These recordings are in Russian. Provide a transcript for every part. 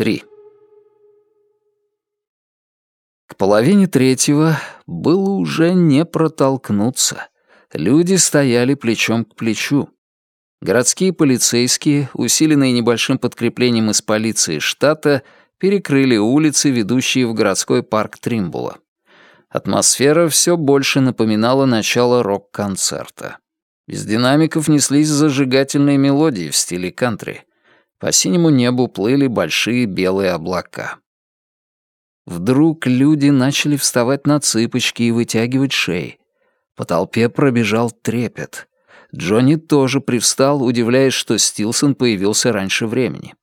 3. К половине третьего было уже не протолкнуться. Люди стояли плечом к плечу. Городские полицейские, усиленные небольшим подкреплением из полиции штата, перекрыли улицы, ведущие в городской парк Тримбула. Атмосфера все больше напоминала начало рок-концерта. Из динамиков неслись зажигательные мелодии в стиле кантри. По синему небу плыли большие белые облака. Вдруг люди начали вставать на цыпочки и вытягивать шеи. По толпе пробежал трепет. Джонни тоже привстал, удивляясь, что Стилсон появился раньше времени.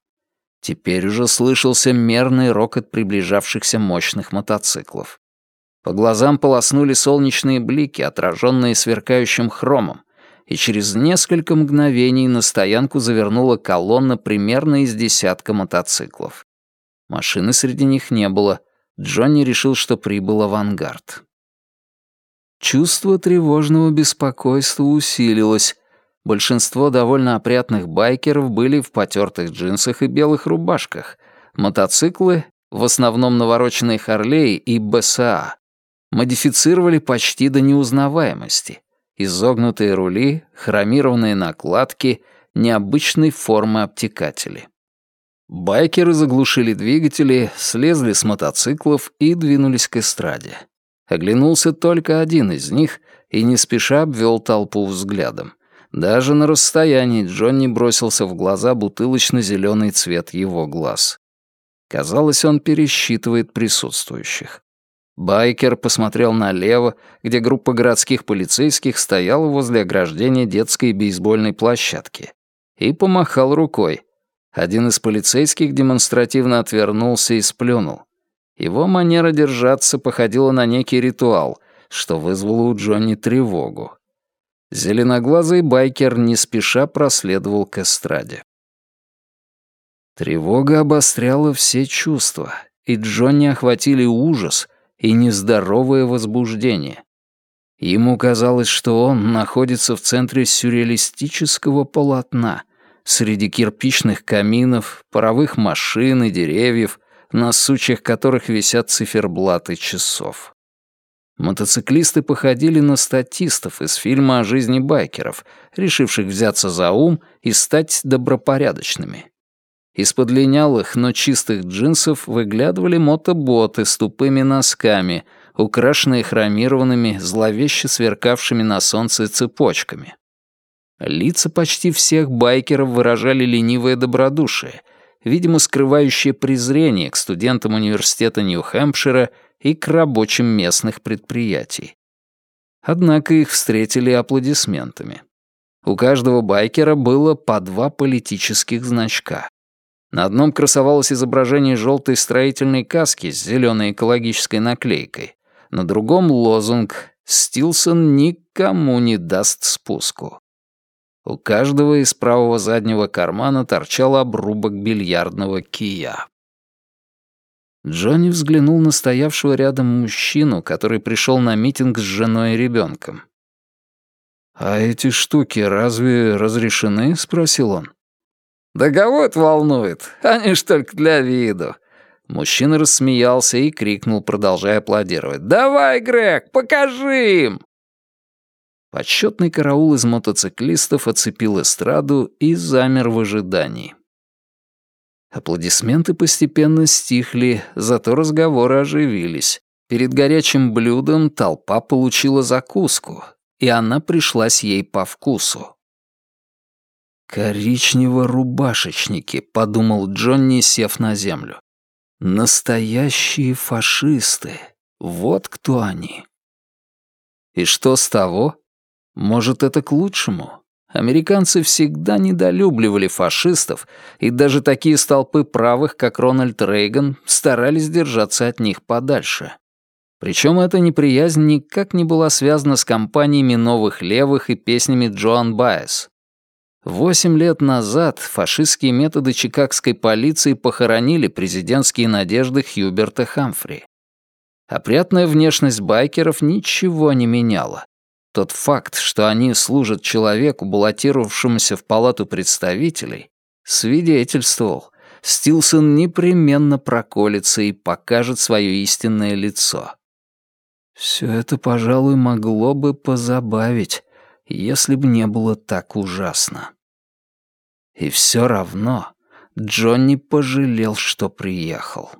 Теперь уже слышался мерный рокот приближавшихся мощных мотоциклов. По глазам полоснули солнечные блики, отраженные сверкающим хромом, и через несколько мгновений на стоянку завернула колонна примерно из десятка мотоциклов. Машины среди них не было. Джонни решил, что прибыл авангард. Чувство тревожного беспокойства усилилось. Большинство довольно опрятных байкеров были в потертых джинсах и белых рубашках. Мотоциклы, в основном навороченные Харлеи и БСА, модифицировали почти до неузнаваемости. Изогнутые рули, хромированные накладки, необычной формы обтекатели. Байкеры заглушили двигатели, слезли с мотоциклов и двинулись к эстраде. Оглянулся только один из них и не спеша обвел толпу взглядом. Даже на расстоянии Джонни бросился в глаза бутылочно-зеленый цвет его глаз. Казалось, он пересчитывает присутствующих. Байкер посмотрел налево, где группа городских полицейских стояла возле ограждения детской бейсбольной площадки, и помахал рукой. Один из полицейских демонстративно отвернулся и сплюнул. Его манера держаться походила на некий ритуал, что вызвало у Джонни тревогу. Зеленоглазый байкер не спеша проследовал к эстраде. Тревога обостряла все чувства, и Джонни охватили ужас и нездоровое возбуждение. Ему казалось, что он находится в центре сюрреалистического полотна, среди кирпичных каминов, паровых машин и деревьев, на сучьях которых висят циферблаты часов. Мотоциклисты походили на статистов из фильма о жизни байкеров, решивших взяться за ум и стать добропорядочными. Из-под линялых, но чистых джинсов выглядывали мотоботы с тупыми носками, украшенные хромированными, зловеще сверкавшими на солнце цепочками. Лица почти всех байкеров выражали ленивое добродушие — видимо, скрывающее презрение к студентам университета Нью-Хэмпшира и к рабочим местных предприятий. Однако их встретили аплодисментами. У каждого байкера было по два политических значка. На одном красовалось изображение желтой строительной каски с зеленой экологической наклейкой, на другом — лозунг «Стилсон никому не даст спуску». У каждого из правого заднего кармана торчал обрубок бильярдного кия. Джонни взглянул на стоявшего рядом мужчину, который пришел на митинг с женой и ребенком. «А эти штуки разве разрешены?» — спросил он. «Да кого это волнует? Они ж только для виду». Мужчина рассмеялся и крикнул, продолжая аплодировать. «Давай, Грег, покажи им!» Почетный караул из мотоциклистов оцепил эстраду и замер в ожидании. Аплодисменты постепенно стихли, зато разговоры оживились. Перед горячим блюдом толпа получила закуску, и она пришлась ей по вкусу. «Коричнево-рубашечники», — подумал Джонни, сев на землю. «Настоящие фашисты. Вот кто они». И что с того? Может, это к лучшему? Американцы всегда недолюбливали фашистов, и даже такие столпы правых, как Рональд Рейган, старались держаться от них подальше. Причем эта неприязнь никак не была связана с кампаниями новых левых и песнями Джоан Байес. Восемь лет назад фашистские методы чикагской полиции похоронили президентские надежды Хьюберта Хамфри. Опрятная внешность байкеров ничего не меняла. Тот факт, что они служат человеку, баллотировавшемуся в палату представителей, свидетельствовал, Стилсон непременно проколется и покажет свое истинное лицо. Все это, пожалуй, могло бы позабавить, если бы не было так ужасно. И все равно Джонни пожалел, что приехал.